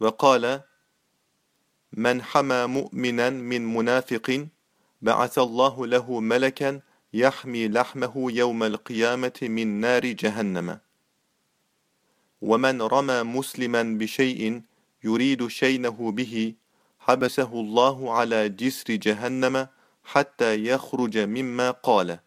وقال من حمى مؤمنا من منافق بعث الله له ملكا يحمي لحمه يوم القيامة من نار جهنم. ومن رمى مسلما بشيء يريد شينه به حبسه الله على جسر جهنم حتى يخرج مما قال.